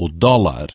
o dólar.